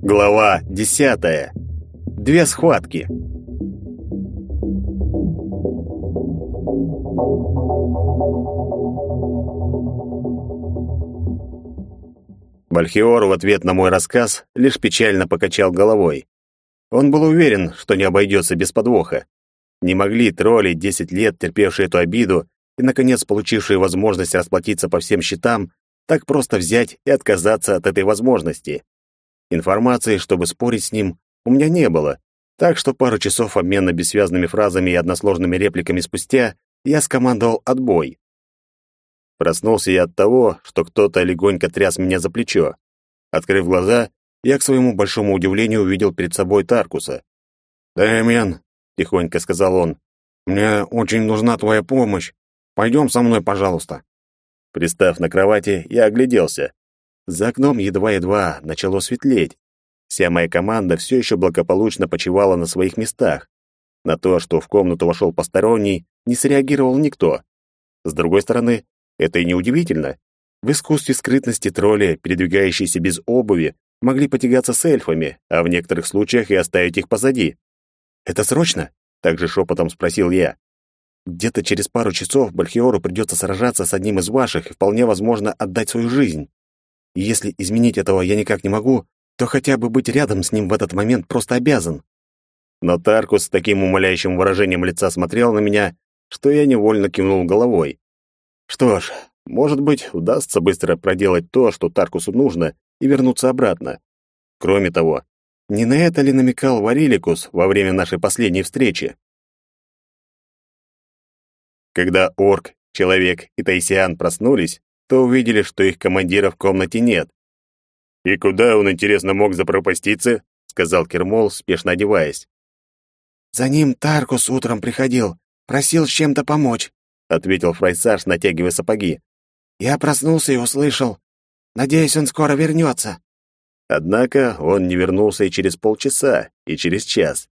Глава десятая. Две схватки. Бальхиор в ответ на мой рассказ лишь печально покачал головой. Он был уверен, что не обойдется без подвоха. Не могли тролли, десять лет терпевшие эту обиду и, наконец, получившие возможность расплатиться по всем счетам, так просто взять и отказаться от этой возможности. Информации, чтобы спорить с ним, у меня не было, так что пару часов обмена бессвязными фразами и односложными репликами спустя я скомандовал отбой. Проснулся я от того, что кто-то легонько тряс меня за плечо. Открыв глаза, я, к своему большому удивлению, увидел перед собой Таркуса. «Дэмиан», — тихонько сказал он, — «мне очень нужна твоя помощь. Пойдем со мной, пожалуйста». Пристав на кровати, я огляделся. За окном едва-едва начало светлеть. Вся моя команда все еще благополучно почивала на своих местах. На то, что в комнату вошел посторонний, не среагировал никто. С другой стороны, это и не удивительно. В искусстве скрытности тролли, передвигающиеся без обуви, могли потягаться с эльфами, а в некоторых случаях и оставить их позади. «Это срочно?» — также шепотом спросил я. «Где-то через пару часов Бальхиору придется сражаться с одним из ваших и вполне возможно отдать свою жизнь. И если изменить этого я никак не могу, то хотя бы быть рядом с ним в этот момент просто обязан». Но Таркус с таким умоляющим выражением лица смотрел на меня, что я невольно кивнул головой. Что ж, может быть, удастся быстро проделать то, что Таркусу нужно, и вернуться обратно. Кроме того, не на это ли намекал Вариликус во время нашей последней встречи? Когда орк, человек и тайсиан проснулись, то увидели, что их командира в комнате нет. «И куда он, интересно, мог запропаститься?» — сказал Кермол, спешно одеваясь. «За ним Таркус утром приходил, просил с чем-то помочь. — ответил Фрайсаж, натягивая сапоги. «Я проснулся и услышал. Надеюсь, он скоро вернется». Однако он не вернулся и через полчаса, и через час.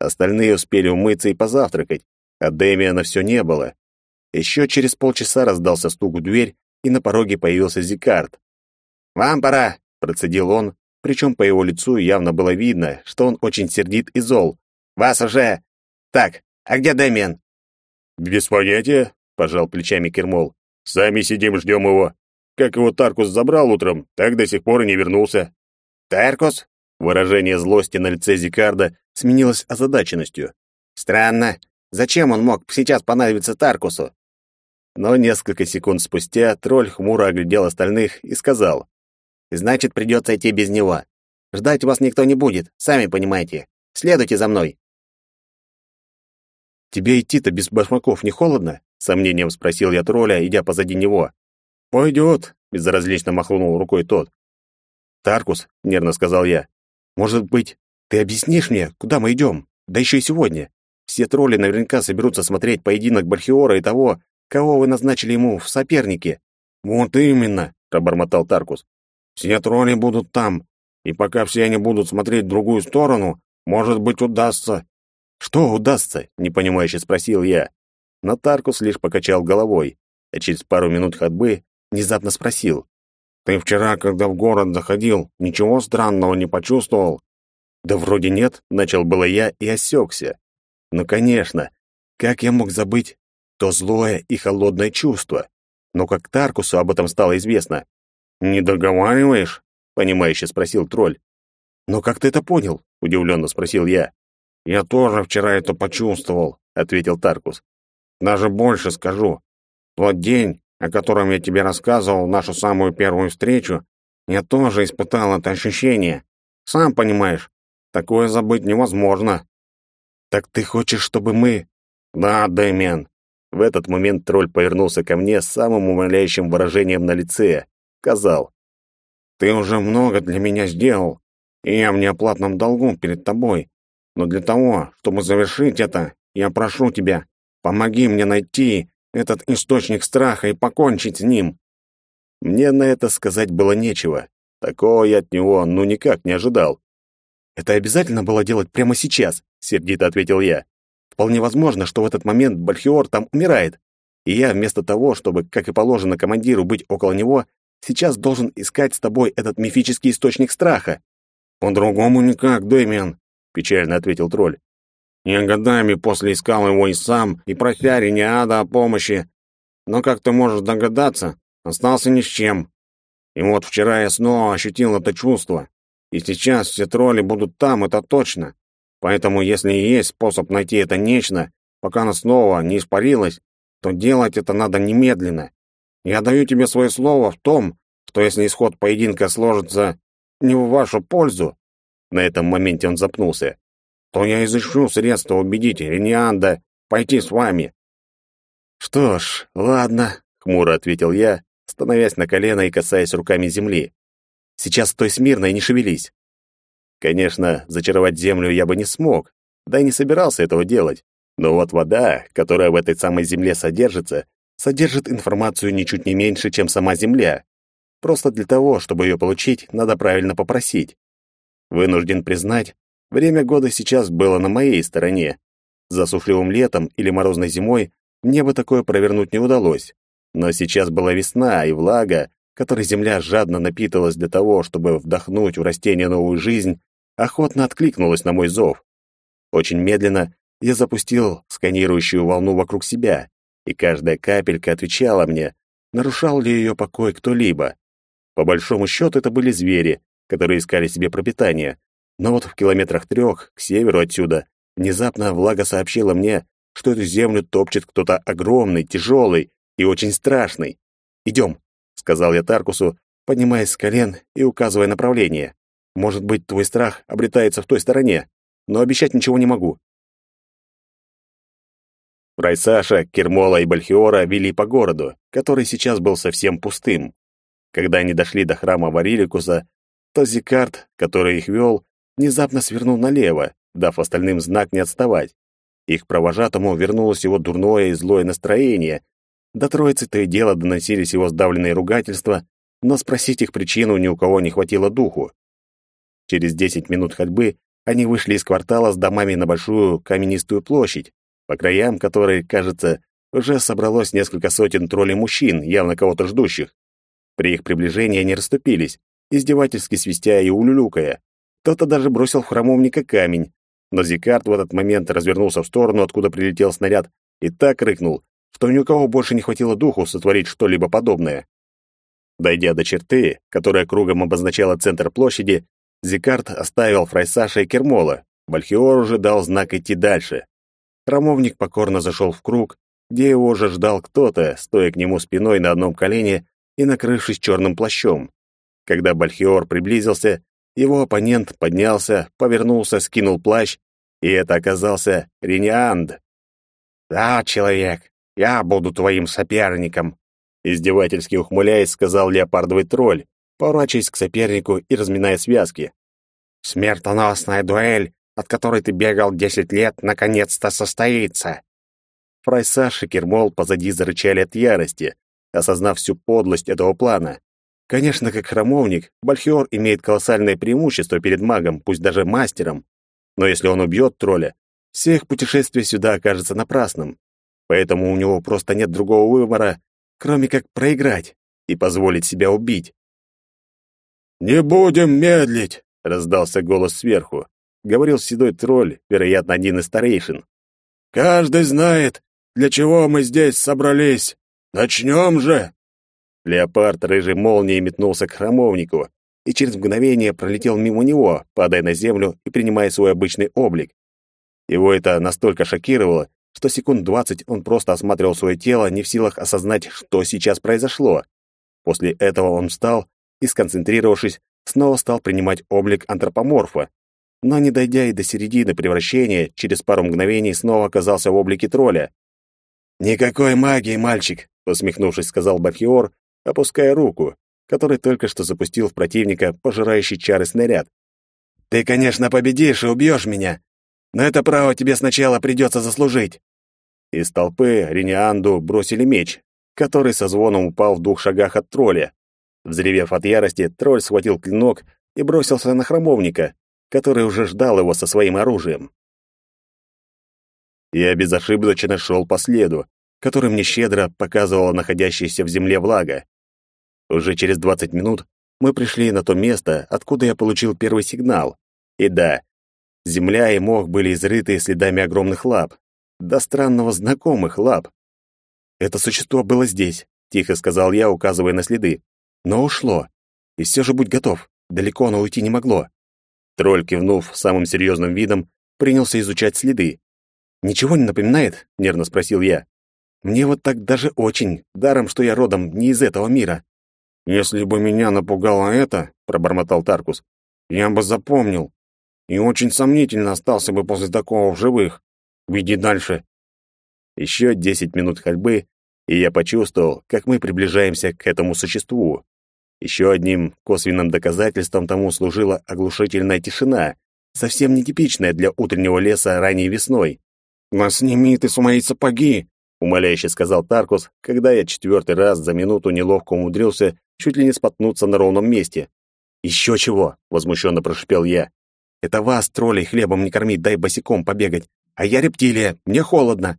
Остальные успели умыться и позавтракать, а Дэмиана все не было. Еще через полчаса раздался стук в дверь, и на пороге появился Зикард. «Вам пора», — процедил он, причем по его лицу явно было видно, что он очень сердит и зол. «Вас уже... Так, а где Дэмиан?» «Без понятия», — пожал плечами Кермол. «Сами сидим, ждем его. Как его Таркус забрал утром, так до сих пор и не вернулся». «Таркус?» Выражение злости на лице Зикарда сменилось озадаченностью. «Странно. Зачем он мог сейчас понадобиться Таркусу?» Но несколько секунд спустя тролль хмуро оглядел остальных и сказал. «Значит, придется идти без него. Ждать вас никто не будет, сами понимаете. Следуйте за мной». «Тебе идти-то без башмаков не холодно?» — сомнением спросил я тролля, идя позади него. «Пойдет», — безразлично махнул рукой тот. «Таркус», — нервно сказал я, — «может быть, ты объяснишь мне, куда мы идем? Да еще и сегодня. Все тролли наверняка соберутся смотреть поединок Бальхиора и того, кого вы назначили ему в сопернике». «Вот именно», — пробормотал Таркус. «Все тролли будут там, и пока все они будут смотреть в другую сторону, может быть, удастся «Что удастся?» — непонимающе спросил я. Но Таркус лишь покачал головой, а через пару минут ходьбы внезапно спросил. «Ты вчера, когда в город заходил, ничего странного не почувствовал?» «Да вроде нет», — начал было я и осекся. «Ну, конечно, как я мог забыть то злое и холодное чувство? Но как Таркусу об этом стало известно?» «Не договариваешь?» — понимающе спросил тролль. «Но как ты это понял?» — удивленно спросил я. «Я тоже вчера это почувствовал», — ответил Таркус. «Даже больше скажу. Тот день, о котором я тебе рассказывал, нашу самую первую встречу, я тоже испытал это ощущение. Сам понимаешь, такое забыть невозможно». «Так ты хочешь, чтобы мы...» «Да, Дэмиан». В этот момент тролль повернулся ко мне с самым умоляющим выражением на лице. Сказал. «Ты уже много для меня сделал, и я в неоплатном долгу перед тобой. Но для того, чтобы завершить это, я прошу тебя, помоги мне найти этот источник страха и покончить с ним». Мне на это сказать было нечего. Такого я от него ну никак не ожидал. «Это обязательно было делать прямо сейчас?» — сердито ответил я. «В Вполне возможно, что в этот момент Бальхиор там умирает, и я вместо того, чтобы, как и положено командиру, быть около него, сейчас должен искать с тобой этот мифический источник страха. По-другому никак, Дэмиан, печально ответил тролль. Я годами после искал его и сам, и прося Рениада о помощи. Но, как ты можешь догадаться, остался ни с чем. И вот вчера я снова ощутил это чувство. И сейчас все тролли будут там, это точно. Поэтому, если есть способ найти это нечто, пока оно снова не испарилось, то делать это надо немедленно. Я даю тебе свое слово в том, что если исход поединка сложится не в вашу пользу, на этом моменте он запнулся, то я изыщу средства убедить Ренианда пойти с вами. Что ж, ладно, хмуро ответил я, становясь на колено и касаясь руками земли. Сейчас стой смирно и не шевелись. Конечно, зачаровать землю я бы не смог, да и не собирался этого делать. Но вот вода, которая в этой самой земле содержится, содержит информацию ничуть не меньше, чем сама земля. Просто для того, чтобы ее получить, надо правильно попросить. Вынужден признать, время года сейчас было на моей стороне. Засушливым летом или морозной зимой мне бы такое провернуть не удалось. Но сейчас была весна и влага, которой земля жадно напитывалась для того, чтобы вдохнуть в растение новую жизнь, охотно откликнулась на мой зов. Очень медленно я запустил сканирующую волну вокруг себя, и каждая капелька отвечала мне, нарушал ли ее покой кто-либо. По большому счету это были звери, которые искали себе пропитание, но вот в километрах трех к северу отсюда внезапно влага сообщила мне, что эту землю топчет кто-то огромный, тяжелый и очень страшный. «Идем», — сказал я Таркусу, поднимаясь с колен и указывая направление. Может быть, твой страх обретается в той стороне, но обещать ничего не могу. Райсаша, Кермола и Бальхиора вели по городу, который сейчас был совсем пустым. Когда они дошли до храма Вариликуса, то Зикард, который их вел, внезапно свернул налево, дав остальным знак не отставать. Их провожатому вернулось его дурное и злое настроение. До троицы то и дело доносились его сдавленные ругательства, но спросить их причину ни у кого не хватило духу. Через десять минут ходьбы они вышли из квартала с домами на большую каменистую площадь, по краям которой, кажется, уже собралось несколько сотен троллей-мужчин, явно кого-то ждущих. При их приближении они расступились, издевательски свистя и улюлюкая. Кто-то даже бросил в храмовника камень, но Зикард в этот момент развернулся в сторону, откуда прилетел снаряд, и так рыкнул, что ни у кого больше не хватило духу сотворить что-либо подобное. Дойдя до черты, которая кругом обозначала центр площади, Зикард оставил Фрайсаша и Кермола. Бальхиор уже дал знак идти дальше. Храмовник покорно зашел в круг, где его уже ждал кто-то, стоя к нему спиной на одном колене и накрывшись черным плащом. Когда Бальхиор приблизился, его оппонент поднялся, повернулся, скинул плащ, и это оказался Ренианд. «Да, человек, я буду твоим соперником», издевательски ухмыляясь, сказал леопардовый тролль, поворачиваясь к сопернику и разминая связки. «Смертоносная дуэль, от которой ты бегал десять лет, наконец-то состоится!» Фрайсаж и Кермол позади зарычали от ярости, осознав всю подлость этого плана. Конечно, как храмовник, Бальхиор имеет колоссальное преимущество перед магом, пусть даже мастером. Но если он убьет тролля, все их путешествие сюда окажется напрасным. Поэтому у него просто нет другого выбора, кроме как проиграть и позволить себя убить. «Не будем медлить!» — раздался голос сверху. Говорил седой тролль, вероятно, один из старейшин. «Каждый знает, для чего мы здесь собрались. Начнем же!» Леопард рыжей молнией метнулся к храмовнику и через мгновение пролетел мимо него, падая на землю и принимая свой обычный облик. Его это настолько шокировало, что секунд двадцать он просто осматривал свое тело, не в силах осознать, что сейчас произошло. После этого он встал и, сконцентрировавшись, снова стал принимать облик антропоморфа. Но не дойдя и до середины превращения, через пару мгновений снова оказался в облике тролля. «Никакой магии, мальчик!» — усмехнувшись, сказал Бархиор, опуская руку, который только что запустил в противника пожирающий чары снаряд. «Ты, конечно, победишь и убьешь меня, но это право тебе сначала придется заслужить». Из толпы Ренианду бросили меч, который со звоном упал в двух шагах от тролля. Взревев от ярости, тролль схватил клинок и бросился на храмовника, который уже ждал его со своим оружием. Я безошибочно шел по следу, который мне щедро показывала находящаяся в земле влага. Уже через 20 минут мы пришли на то место, откуда я получил первый сигнал. И да, земля и мох были изрыты следами огромных лап. До странного знакомых лап. «Это существо было здесь», — тихо сказал я, указывая на следы. «Но ушло. И все же будь готов. Далеко оно уйти не могло». Тролль, кивнув самым серьезным видом, принялся изучать следы. «Ничего не напоминает?» — нервно спросил я. «Мне вот так даже очень, даром, что я родом не из этого мира». «Если бы меня напугало это», — пробормотал Таркус, — «я бы запомнил. И очень сомнительно остался бы после такого в живых. Веди дальше». Еще десять минут ходьбы, и я почувствовал, как мы приближаемся к этому существу. Еще одним косвенным доказательством тому служила оглушительная тишина, совсем нетипичная для утреннего леса ранней весной. «Да сними ты с моей сапоги!» — умоляюще сказал Таркус, когда я четвертый раз за минуту неловко умудрился чуть ли не споткнуться на ровном месте. «Еще чего!» — возмущенно прошипел я. «Это вас, троллей, хлебом не кормить, дай босиком побегать. А я рептилия, мне холодно».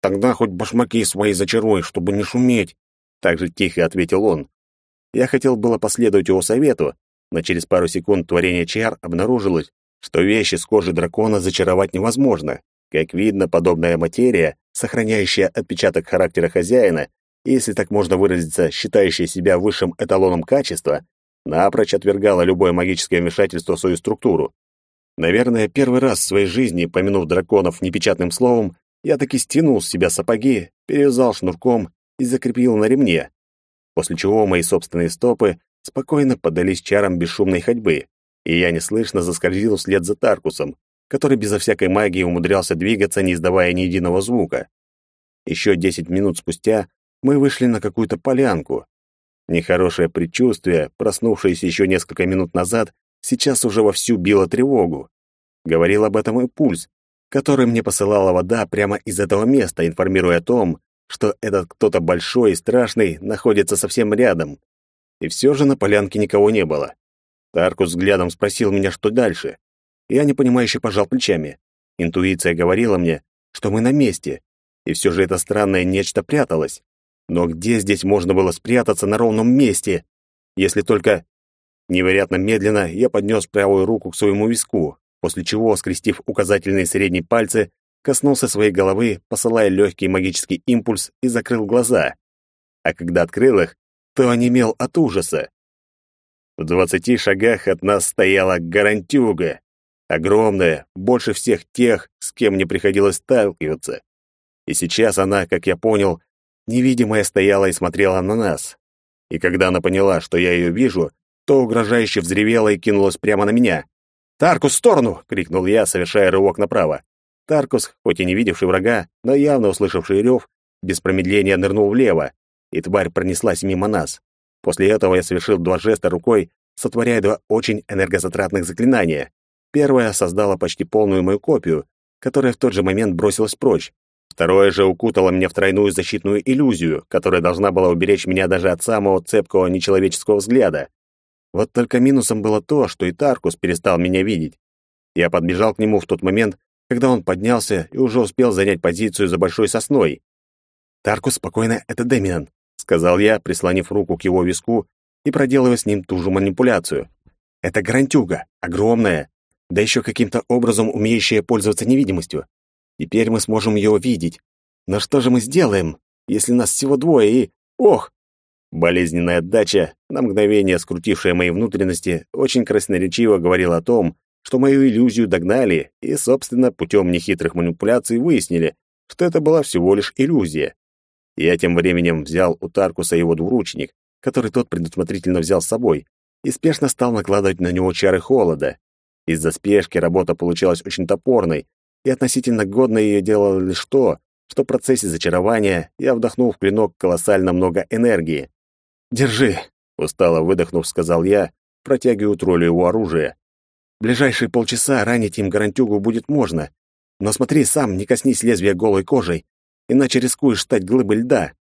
«Тогда хоть башмаки свои зачаруй, чтобы не шуметь», — так же тихо ответил он. Я хотел было последовать его совету, но через пару секунд творение чар обнаружилось, что вещи с кожи дракона зачаровать невозможно. Как видно, подобная материя, сохраняющая отпечаток характера хозяина, если так можно выразиться, считающая себя высшим эталоном качества, напрочь отвергала любое магическое вмешательство в свою структуру. Наверное, первый раз в своей жизни, помянув драконов непечатным словом, я таки стянул с себя сапоги, перевязал шнурком и закрепил на ремне, после чего мои собственные стопы спокойно поддались чарам бесшумной ходьбы, и я неслышно заскользил вслед за Таркусом, который безо всякой магии умудрялся двигаться, не издавая ни единого звука. Еще десять минут спустя мы вышли на какую-то полянку. Нехорошее предчувствие, проснувшееся еще несколько минут назад, сейчас уже вовсю било тревогу. Говорил об этом и пульс, который мне посылала вода прямо из этого места, информируя о том, что этот кто-то большой и страшный находится совсем рядом. И все же на полянке никого не было. Таркус взглядом спросил меня, что дальше. Я непонимающе пожал плечами. Интуиция говорила мне, что мы на месте, и все же это странное нечто пряталось. Но где здесь можно было спрятаться на ровном месте? Если только... Невероятно медленно я поднес правую руку к своему виску, после чего, скрестив указательные и средние пальцы, коснулся своей головы, посылая легкий магический импульс и закрыл глаза. А когда открыл их, то онемел от ужаса. В двадцати шагах от нас стояла гарантюга, огромная, больше всех тех, с кем мне приходилось сталкиваться. И сейчас она, как я понял, невидимая стояла и смотрела на нас. И когда она поняла, что я ее вижу, то угрожающе взревела и кинулась прямо на меня. «Таркус, в сторону!» — крикнул я, совершая рывок направо. Таркус, хоть и не видевший врага, но явно услышавший рев, без промедления нырнул влево, и тварь пронеслась мимо нас. После этого я совершил два жеста рукой, сотворяя два очень энергозатратных заклинания. Первое создало почти полную мою копию, которая в тот же момент бросилась прочь. Второе же укутало меня в тройную защитную иллюзию, которая должна была уберечь меня даже от самого цепкого нечеловеческого взгляда. Вот только минусом было то, что и Таркус перестал меня видеть. Я подбежал к нему в тот момент, когда он поднялся и уже успел занять позицию за большой сосной. «Таркус, спокойно, это Демиан», — сказал я, прислонив руку к его виску и проделывая с ним ту же манипуляцию. «Это гарантюга, огромная, да еще каким-то образом умеющая пользоваться невидимостью. Теперь мы сможем ее видеть. Но что же мы сделаем, если нас всего двое и... Ох!» Болезненная отдача, на мгновение скрутившая мои внутренности, очень красноречиво говорила о том, что мою иллюзию догнали и, собственно, путем нехитрых манипуляций выяснили, что это была всего лишь иллюзия. Я тем временем взял у Таркуса его двуручник, который тот предусмотрительно взял с собой, и спешно стал накладывать на него чары холода. Из-за спешки работа получалась очень топорной, и относительно годно ее делало лишь то, что в процессе зачарования я вдохнул в клинок колоссально много энергии. «Держи!» — устало выдохнув, сказал я, протягивая троллю его оружие ближайшие полчаса ранить им гарантюгу будет можно. Но смотри сам, не коснись лезвия голой кожей, иначе рискуешь стать глыбой льда.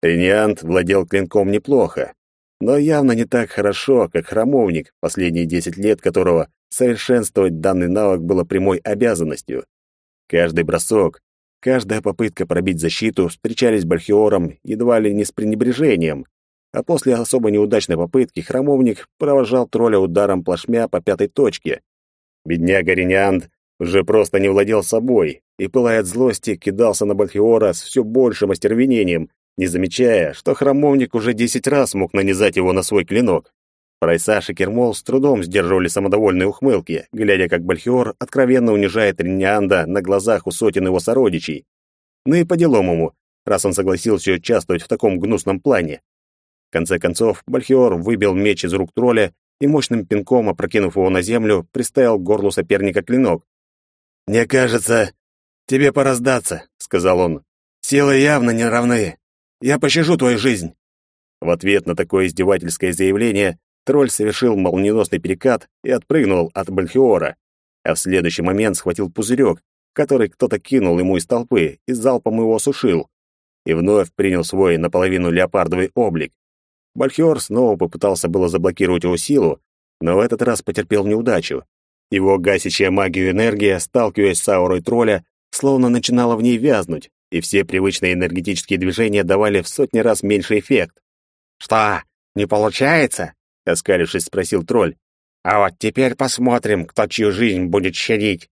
Трениант владел клинком неплохо, но явно не так хорошо, как храмовник, последние десять лет которого совершенствовать данный навык было прямой обязанностью. Каждый бросок, каждая попытка пробить защиту встречались Бальхиором едва ли не с пренебрежением, а после особо неудачной попытки храмовник провожал тролля ударом плашмя по пятой точке. Бедняга Ренианд уже просто не владел собой и, пылая от злости, кидался на Бальхиора с все большим остервенением, не замечая, что храмовник уже десять раз мог нанизать его на свой клинок. Прайсаш и Кермол с трудом сдерживали самодовольные ухмылки, глядя, как Бальхиор откровенно унижает Ренианда на глазах у сотен его сородичей. Ну и по делам ему, раз он согласился участвовать в таком гнусном плане конце концов, Бальхиор выбил меч из рук тролля и мощным пинком, опрокинув его на землю, приставил к горлу соперника клинок. «Мне кажется, тебе пора сдаться», — сказал он. «Силы явно не равны. Я пощажу твою жизнь». В ответ на такое издевательское заявление тролль совершил молниеносный перекат и отпрыгнул от Бальхиора, а в следующий момент схватил пузырек, который кто-то кинул ему из толпы и залпом его осушил, и вновь принял свой наполовину леопардовый облик. Бальхиор снова попытался было заблокировать его силу, но в этот раз потерпел неудачу. Его гасящая магию энергия, сталкиваясь с аурой тролля, словно начинала в ней вязнуть, и все привычные энергетические движения давали в сотни раз меньший эффект. «Что, не получается?» — оскалившись, спросил тролль. «А вот теперь посмотрим, кто чью жизнь будет щадить».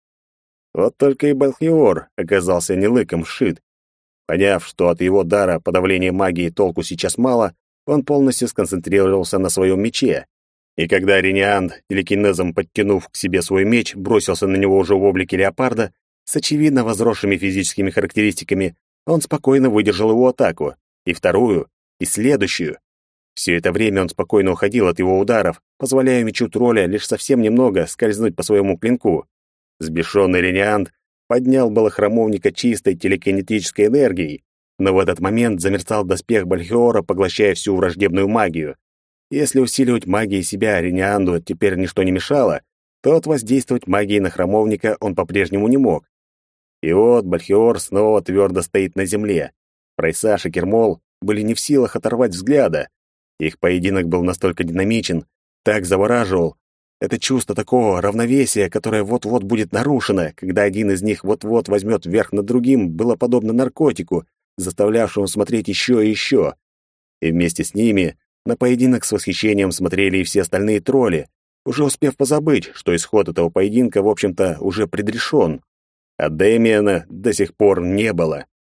Вот только и Балхиор оказался не лыком шит. Поняв, что от его дара подавления магии толку сейчас мало, он полностью сконцентрировался на своем мече. И когда Ренианд, телекинезом подтянув к себе свой меч, бросился на него уже в облике леопарда, с очевидно возросшими физическими характеристиками, он спокойно выдержал его атаку, и вторую, и следующую. Все это время он спокойно уходил от его ударов, позволяя мечу тролля лишь совсем немного скользнуть по своему клинку. Сбешенный Ренианд поднял было храмовника чистой телекинетической энергией, но в этот момент замерцал доспех Бальхиора, поглощая всю враждебную магию. Если усиливать магией себя Ренианду теперь ничто не мешало, то от воздействовать магией на храмовника он по-прежнему не мог. И вот Бальхиор снова твердо стоит на земле. Прайсаш и Кермол были не в силах оторвать взгляда. Их поединок был настолько динамичен, так завораживал. Это чувство такого равновесия, которое вот-вот будет нарушено, когда один из них вот-вот возьмет верх над другим, было подобно наркотику, заставлявшему смотреть еще и еще. И вместе с ними на поединок с восхищением смотрели и все остальные тролли, уже успев позабыть, что исход этого поединка, в общем-то, уже предрешен. А Дэмиана до сих пор не было.